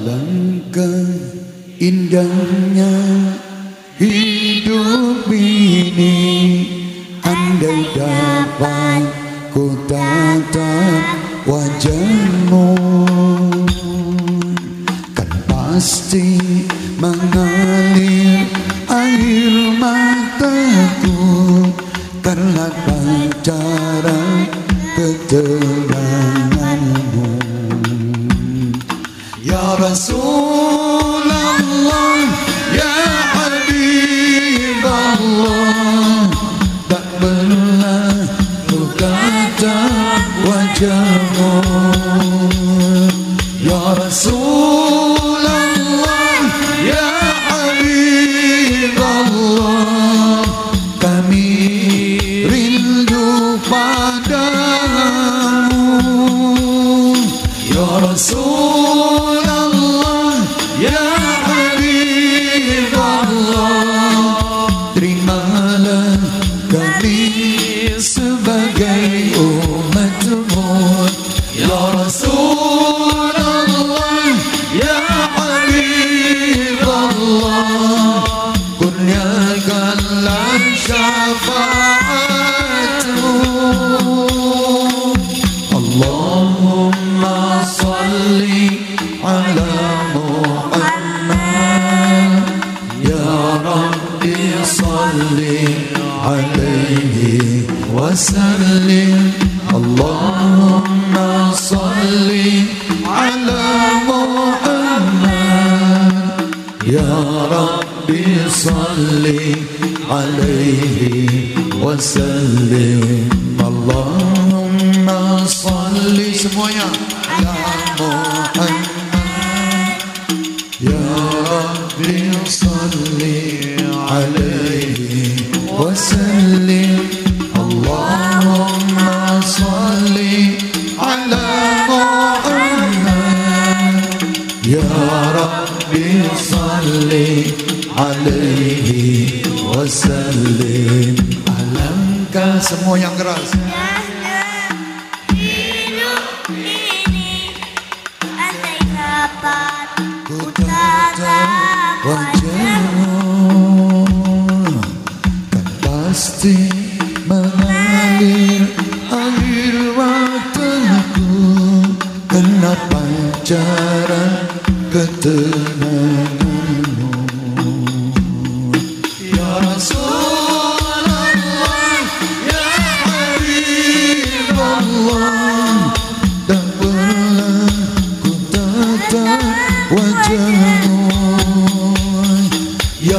Alangkah indahnya hidup ini Andai dapat ku tatap wajahmu. Kan pasti mengalir air mataku Karena pancaran keteranganmu 花乱素。يا رب صل عليه وسلم. berselim. Alangkah semua yang keras. Hidup ini Andai dapat ku tatap wajahmu tatap wajahmu Ya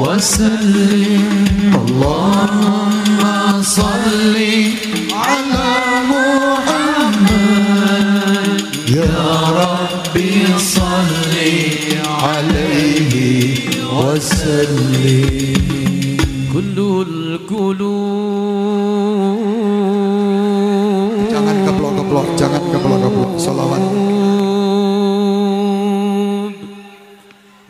wasallim Allahumma salli ala Muhammad Ya Rabbi salli alaihi wasallim كل القلوب Jangan keblok-keblok, jangan keblok-keblok. Salawat.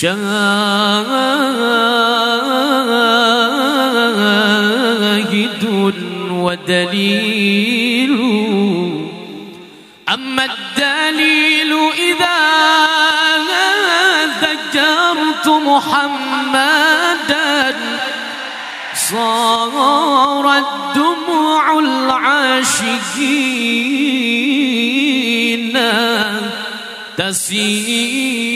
شاهد ودليل. أما الدليل إذا ذكرت محمدا صارت دموع العاشقين تسير.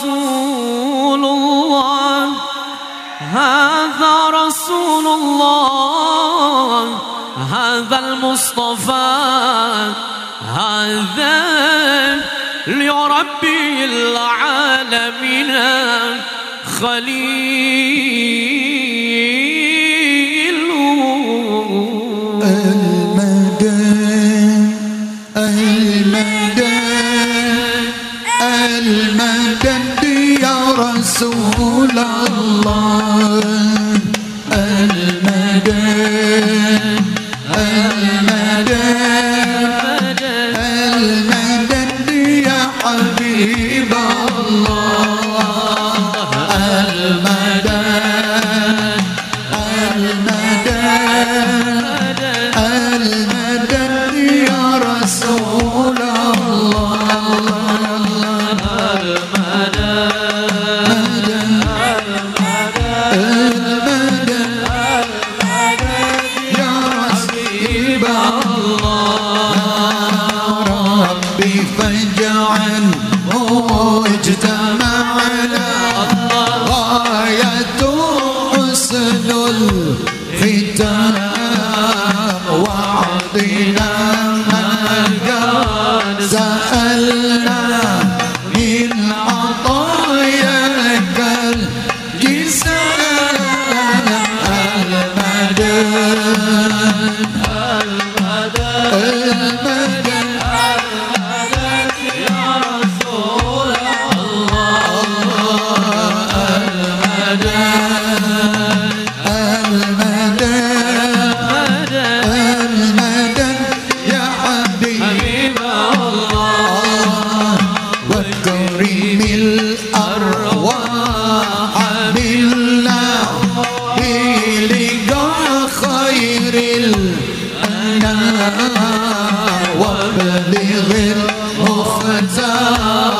رسول الله. هذا رسول الله. هذا المصطفى. هذا لرب العالمين. خليل. المدى علينا وابلغ المختار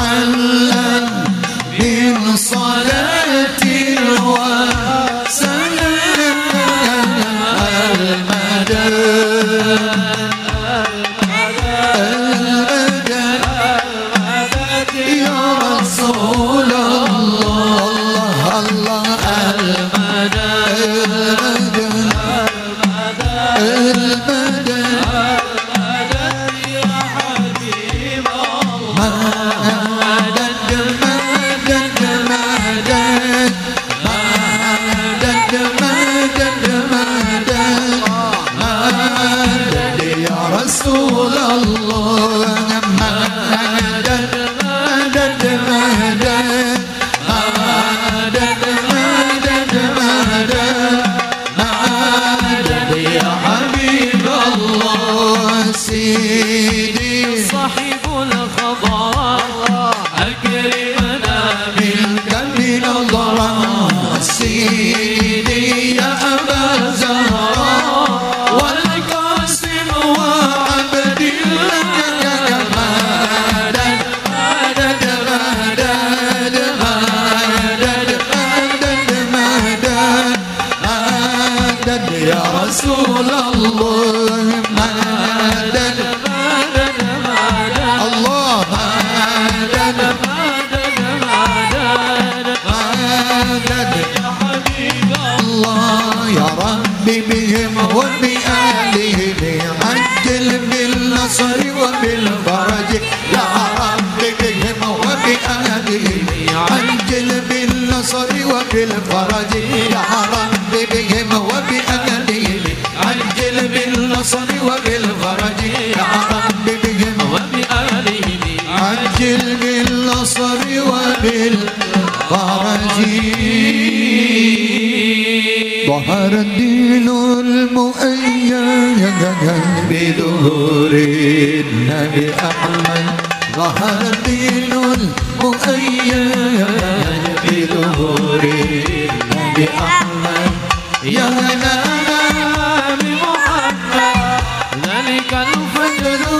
علم من صلاة وسلام المدد يا رسول الله الله I Ahmed Mahdi. الله يا ربي بهم وبآلهم عجل بالنصر وبالفرج. يا ربي بهم وبآلهم عجل بالنصر وبالفرج. يا ربي بهم وبآلهم عجل بالنصر وبالفرج. يا ربي بهم وبآلهم عجل بالنصر وبالفرج ظهر الدين المؤيد. بظهور النبي أحمد. ظهر الدين المؤيد. بظهور النبي أحمد. يا هلا بمحمد. ذلك الفجر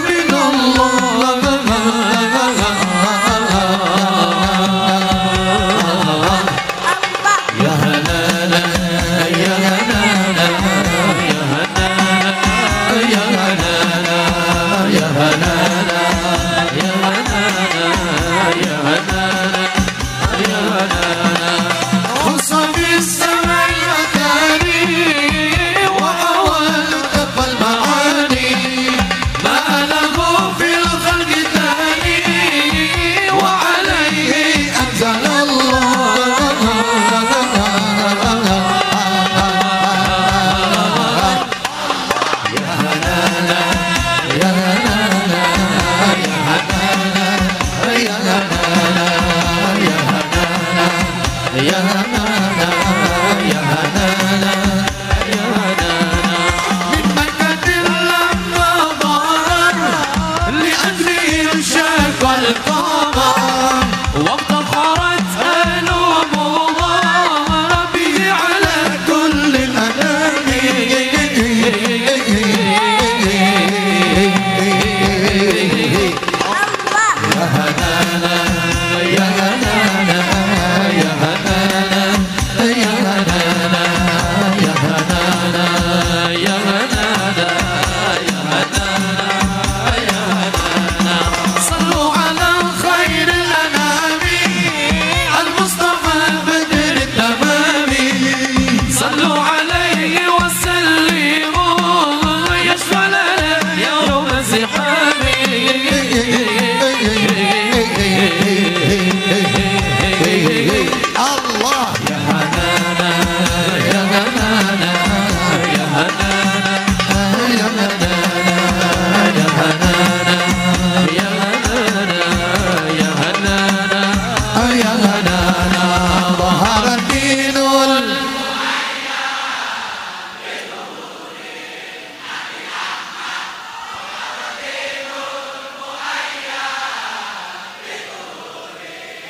Yeah.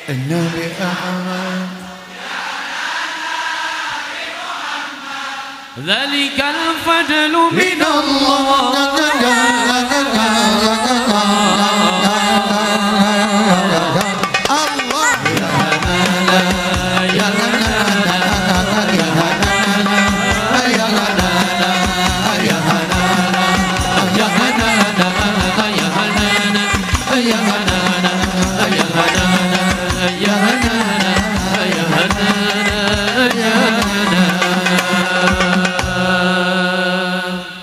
النبي أحمد ذلك الفجل من من الله